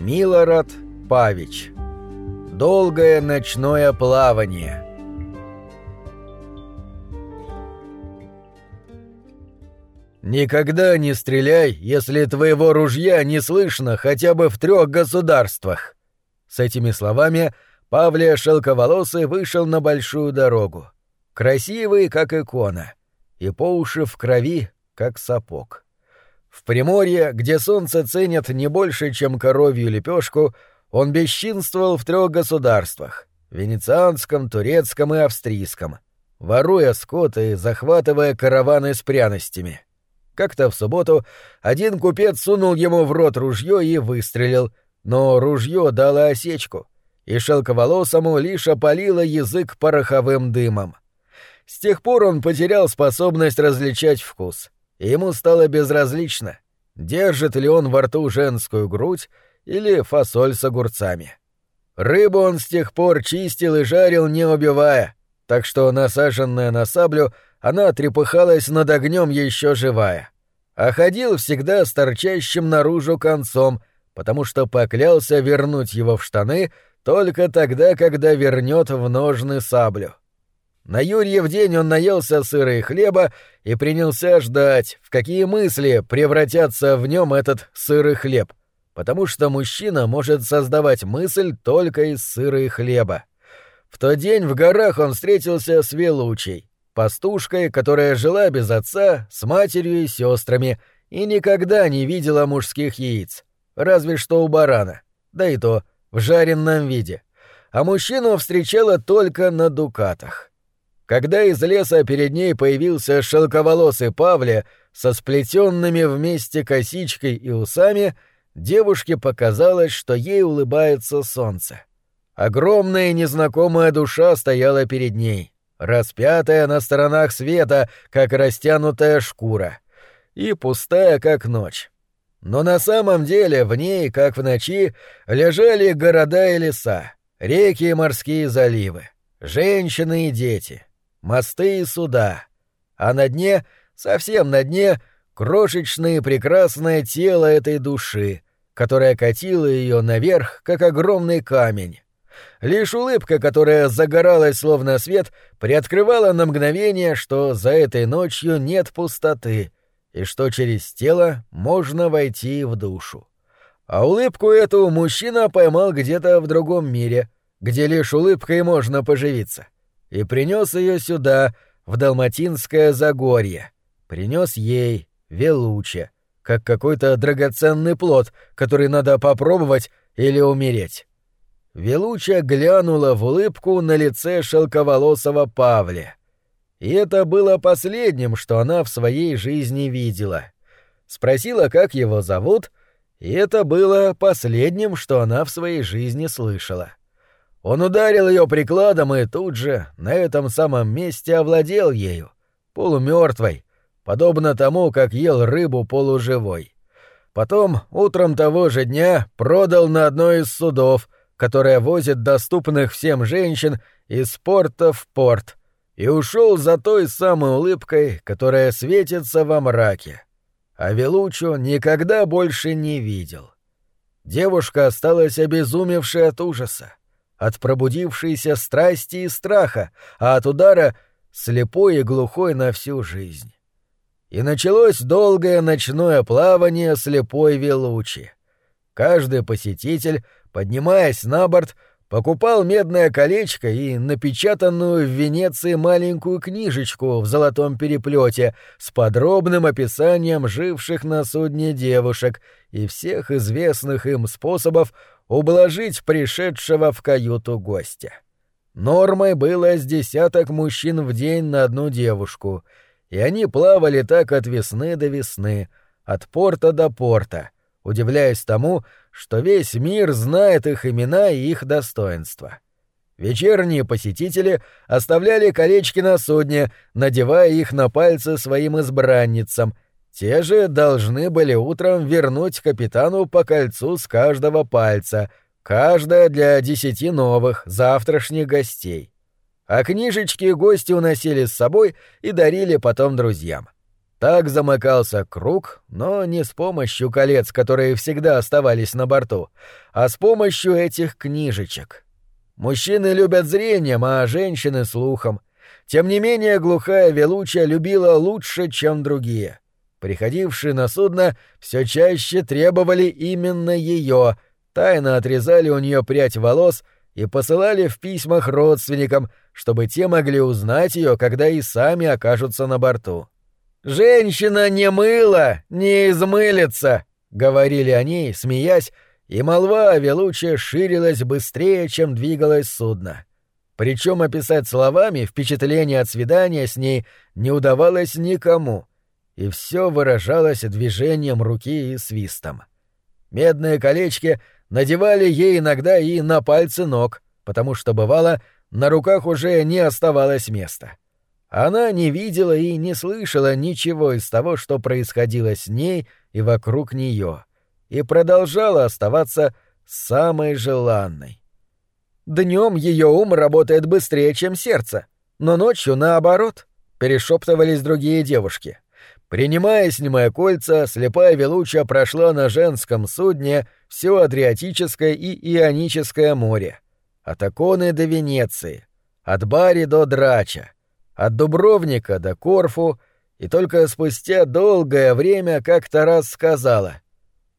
Милорад Павич. Долгое ночное плавание. Никогда не стреляй, если твоего ружья не слышно хотя бы в трех государствах. С этими словами Павлия Шелковолосый вышел на большую дорогу. Красивый, как икона, и по уши в крови, как сапог. В Приморье, где солнце ценят не больше, чем коровью лепешку, он бесчинствовал в трех государствах — венецианском, турецком и австрийском, воруя скот и захватывая караваны с пряностями. Как-то в субботу один купец сунул ему в рот ружье и выстрелил, но ружье дало осечку, и шелковолосому лишь опалило язык пороховым дымом. С тех пор он потерял способность различать вкус — ему стало безразлично, держит ли он во рту женскую грудь или фасоль с огурцами. Рыбу он с тех пор чистил и жарил, не убивая, так что, насаженная на саблю, она трепыхалась над огнем еще живая. А ходил всегда с торчащим наружу концом, потому что поклялся вернуть его в штаны только тогда, когда вернет в ножны саблю. На Юрьев день он наелся сыра и хлеба и принялся ждать, в какие мысли превратятся в нем этот сырый хлеб, потому что мужчина может создавать мысль только из сыра и хлеба. В тот день в горах он встретился с Велучей, пастушкой, которая жила без отца, с матерью и сестрами, и никогда не видела мужских яиц, разве что у барана, да и то в жареном виде. А мужчину встречала только на дукатах. Когда из леса перед ней появился шелковолосый Павле со сплетенными вместе косичкой и усами, девушке показалось, что ей улыбается солнце. Огромная незнакомая душа стояла перед ней, распятая на сторонах света, как растянутая шкура, и пустая, как ночь. Но на самом деле в ней, как в ночи, лежали города и леса, реки и морские заливы, женщины и дети — мосты и суда, а на дне, совсем на дне, крошечное прекрасное тело этой души, которая катила ее наверх, как огромный камень. Лишь улыбка, которая загоралась словно свет, приоткрывала на мгновение, что за этой ночью нет пустоты, и что через тело можно войти в душу. А улыбку эту мужчина поймал где-то в другом мире, где лишь улыбкой можно поживиться — и принес ее сюда, в Далматинское Загорье. Принес ей, Велуче, как какой-то драгоценный плод, который надо попробовать или умереть. Велуча глянула в улыбку на лице шелковолосого Павля. И это было последним, что она в своей жизни видела. Спросила, как его зовут, и это было последним, что она в своей жизни слышала. Он ударил ее прикладом и тут же, на этом самом месте, овладел ею, полумертвой, подобно тому, как ел рыбу полуживой. Потом, утром того же дня, продал на одной из судов, которое возит доступных всем женщин из порта в порт, и ушел за той самой улыбкой, которая светится во мраке. А Велучу никогда больше не видел. Девушка осталась обезумевшей от ужаса от пробудившейся страсти и страха, а от удара слепой и глухой на всю жизнь. И началось долгое ночное плавание слепой Велучи. Каждый посетитель, поднимаясь на борт, покупал медное колечко и напечатанную в Венеции маленькую книжечку в золотом переплете с подробным описанием живших на судне девушек и всех известных им способов ублажить пришедшего в каюту гостя. Нормой было с десяток мужчин в день на одну девушку, и они плавали так от весны до весны, от порта до порта, удивляясь тому, что весь мир знает их имена и их достоинства. Вечерние посетители оставляли колечки на судне, надевая их на пальцы своим избранницам, те же должны были утром вернуть капитану по кольцу с каждого пальца, каждое для десяти новых, завтрашних гостей. А книжечки гости уносили с собой и дарили потом друзьям. Так замыкался круг, но не с помощью колец, которые всегда оставались на борту, а с помощью этих книжечек. Мужчины любят зрением, а женщины — слухом. Тем не менее, глухая Велуча любила лучше, чем другие. Приходившие на судно все чаще требовали именно ее, тайно отрезали у нее прядь волос и посылали в письмах родственникам, чтобы те могли узнать ее, когда и сами окажутся на борту. «Женщина не мыла, не измылится», — говорили они, смеясь, и молва о Велуче ширилась быстрее, чем двигалось судно. Причем описать словами впечатление от свидания с ней не удавалось никому, и все выражалось движением руки и свистом. Медные колечки надевали ей иногда и на пальцы ног, потому что, бывало, на руках уже не оставалось места. Она не видела и не слышала ничего из того, что происходило с ней и вокруг нее, и продолжала оставаться самой желанной. Днем ее ум работает быстрее, чем сердце, но ночью наоборот, перешептывались другие девушки. Принимая с ним кольца, слепая Велуча прошла на женском судне все Адриатическое и Ионическое море, от Аконы до Венеции, от Бари до Драча, от Дубровника до Корфу, и только спустя долгое время как-то раз сказала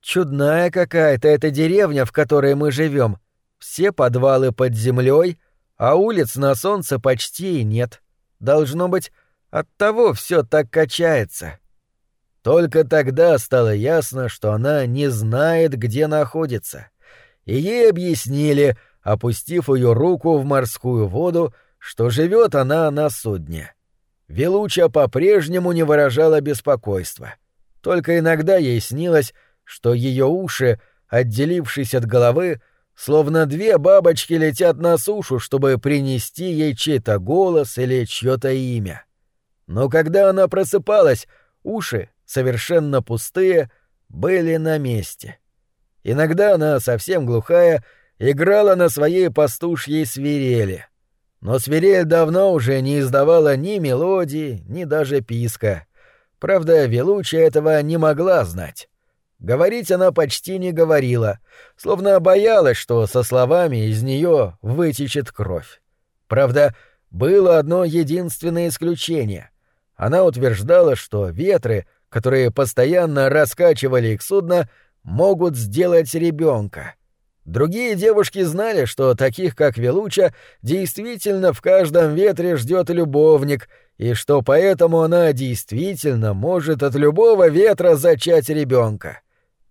«Чудная какая-то эта деревня, в которой мы живем. Все подвалы под землей, а улиц на солнце почти и нет. Должно быть, от того все так качается». Только тогда стало ясно, что она не знает, где находится. И ей объяснили, опустив ее руку в морскую воду, что живет она на судне. Велуча по-прежнему не выражала беспокойства. Только иногда ей снилось, что ее уши, отделившись от головы, словно две бабочки летят на сушу, чтобы принести ей чей-то голос или чье-то имя. Но когда она просыпалась, уши, совершенно пустые, были на месте. Иногда она, совсем глухая, играла на своей пастушьей свирели — но свирель давно уже не издавала ни мелодии, ни даже писка. Правда, Велуча этого не могла знать. Говорить она почти не говорила, словно боялась, что со словами из нее вытечет кровь. Правда, было одно единственное исключение. Она утверждала, что ветры, которые постоянно раскачивали их судно, могут сделать ребенка. Другие девушки знали, что таких, как Велуча, действительно в каждом ветре ждет любовник, и что поэтому она действительно может от любого ветра зачать ребенка.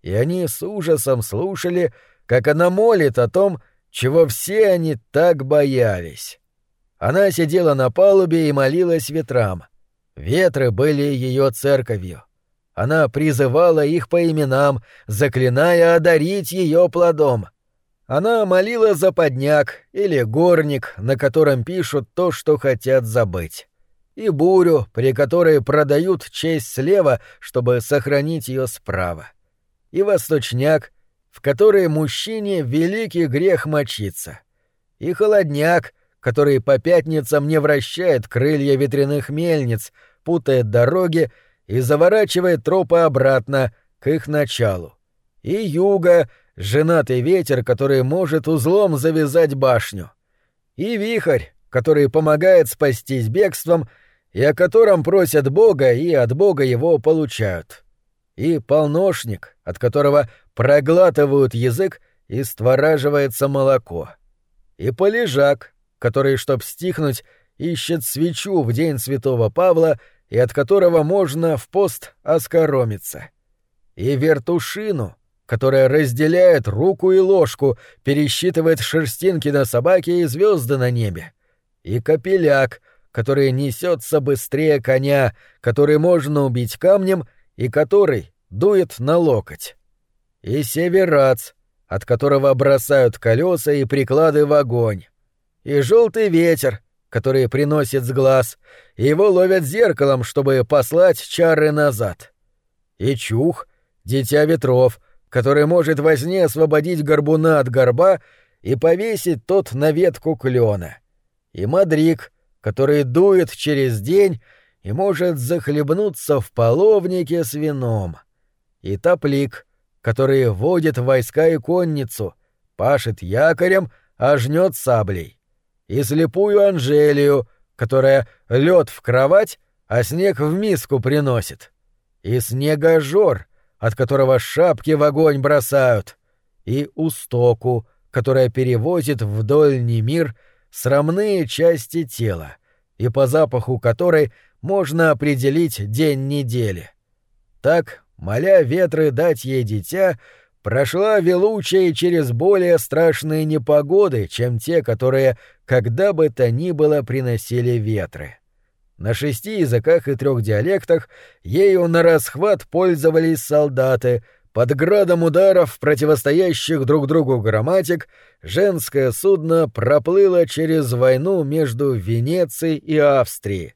И они с ужасом слушали, как она молит о том, чего все они так боялись. Она сидела на палубе и молилась ветрам. Ветры были ее церковью. Она призывала их по именам, заклиная одарить ее плодом. Она молила за подняк или горник, на котором пишут то, что хотят забыть. И бурю, при которой продают честь слева, чтобы сохранить ее справа. И восточняк, в который мужчине великий грех мочиться. И холодняк, который по пятницам не вращает крылья ветряных мельниц, путает дороги и заворачивает тропы обратно к их началу. И юга — женатый ветер, который может узлом завязать башню, и вихрь, который помогает спастись бегством и о котором просят Бога и от Бога его получают, и полношник, от которого проглатывают язык и створаживается молоко, и полежак, который, чтоб стихнуть, ищет свечу в день святого Павла и от которого можно в пост оскоромиться, и вертушину — которая разделяет руку и ложку, пересчитывает шерстинки на собаке и звезды на небе. И капеляк, который несется быстрее коня, который можно убить камнем и который дует на локоть. И северац, от которого бросают колеса и приклады в огонь. И желтый ветер, который приносит с глаз, его ловят зеркалом, чтобы послать чары назад. И чух, дитя ветров — который может во сне освободить горбуна от горба и повесить тот на ветку клена. И мадрик, который дует через день и может захлебнуться в половнике с вином. И топлик, который водит войска и конницу, пашет якорем, а жнет саблей. И слепую Анжелию, которая лед в кровать, а снег в миску приносит. И снегожор, от которого шапки в огонь бросают. И устоку, которая перевозит вдоль мир срамные части тела, и по запаху которой можно определить день недели. Так, моля ветры дать ей дитя, прошла Велучая через более страшные непогоды, чем те, которые когда бы то ни было приносили ветры. На шести языках и трех диалектах ею на расхват пользовались солдаты, под градом ударов, противостоящих друг другу грамматик, женское судно проплыло через войну между Венецией и Австрией.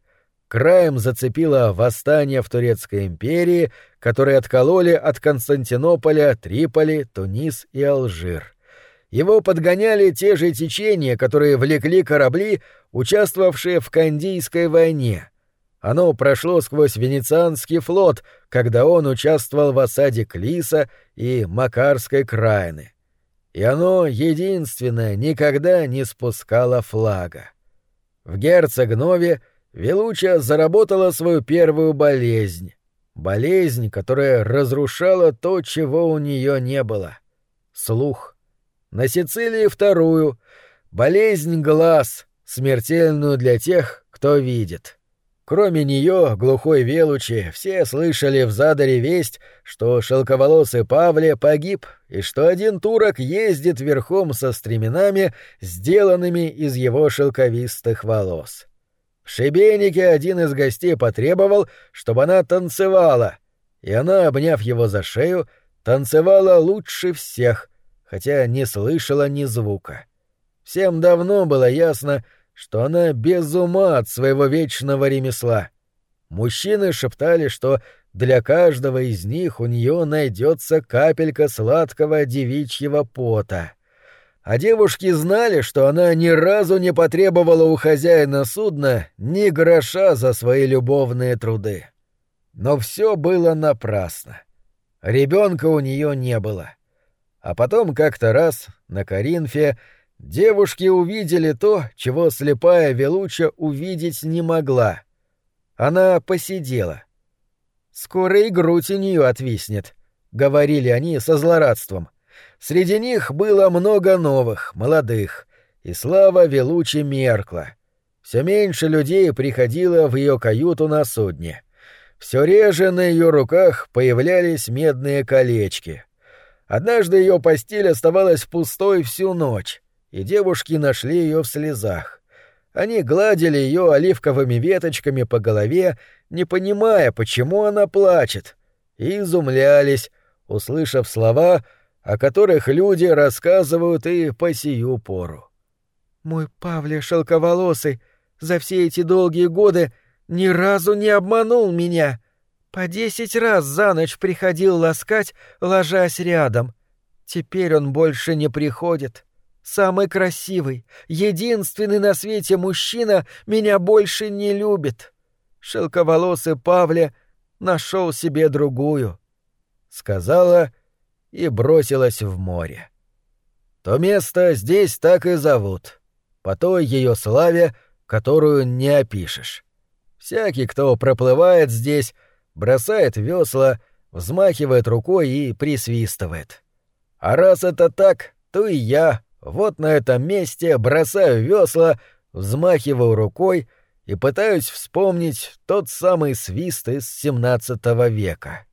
Краем зацепило восстание в Турецкой империи, которые откололи от Константинополя Триполи, Тунис и Алжир. Его подгоняли те же течения, которые влекли корабли, участвовавшие в Кандийской войне — оно прошло сквозь Венецианский флот, когда он участвовал в осаде Клиса и Макарской краины. И оно, единственное, никогда не спускало флага. В Герцогнове Велуча заработала свою первую болезнь. Болезнь, которая разрушала то, чего у нее не было. Слух. На Сицилии вторую. Болезнь глаз, смертельную для тех, кто видит. Кроме нее, глухой Велучи, все слышали в Задаре весть, что шелковолосый Павле погиб и что один турок ездит верхом со стременами, сделанными из его шелковистых волос. В Шебенике один из гостей потребовал, чтобы она танцевала, и она, обняв его за шею, танцевала лучше всех, хотя не слышала ни звука. Всем давно было ясно, что она без ума от своего вечного ремесла. Мужчины шептали, что для каждого из них у нее найдется капелька сладкого девичьего пота. А девушки знали, что она ни разу не потребовала у хозяина судна ни гроша за свои любовные труды. Но все было напрасно. Ребенка у нее не было. А потом как-то раз на Коринфе Девушки увидели то, чего слепая Велуча увидеть не могла. Она посидела. «Скоро и грудь у нее отвиснет», — говорили они со злорадством. Среди них было много новых, молодых, и слава Велучи меркла. Все меньше людей приходило в ее каюту на судне. Все реже на ее руках появлялись медные колечки. Однажды ее постель оставалась пустой всю ночь и девушки нашли ее в слезах. Они гладили ее оливковыми веточками по голове, не понимая, почему она плачет, и изумлялись, услышав слова, о которых люди рассказывают и по сию пору. «Мой Павле шелковолосый за все эти долгие годы ни разу не обманул меня. По десять раз за ночь приходил ласкать, ложась рядом. Теперь он больше не приходит самый красивый, единственный на свете мужчина меня больше не любит. Шелковолосый Павле нашел себе другую, — сказала и бросилась в море. То место здесь так и зовут, по той ее славе, которую не опишешь. Всякий, кто проплывает здесь, бросает весла, взмахивает рукой и присвистывает. А раз это так, то и я вот на этом месте бросаю весла, взмахиваю рукой и пытаюсь вспомнить тот самый свист из XVII века.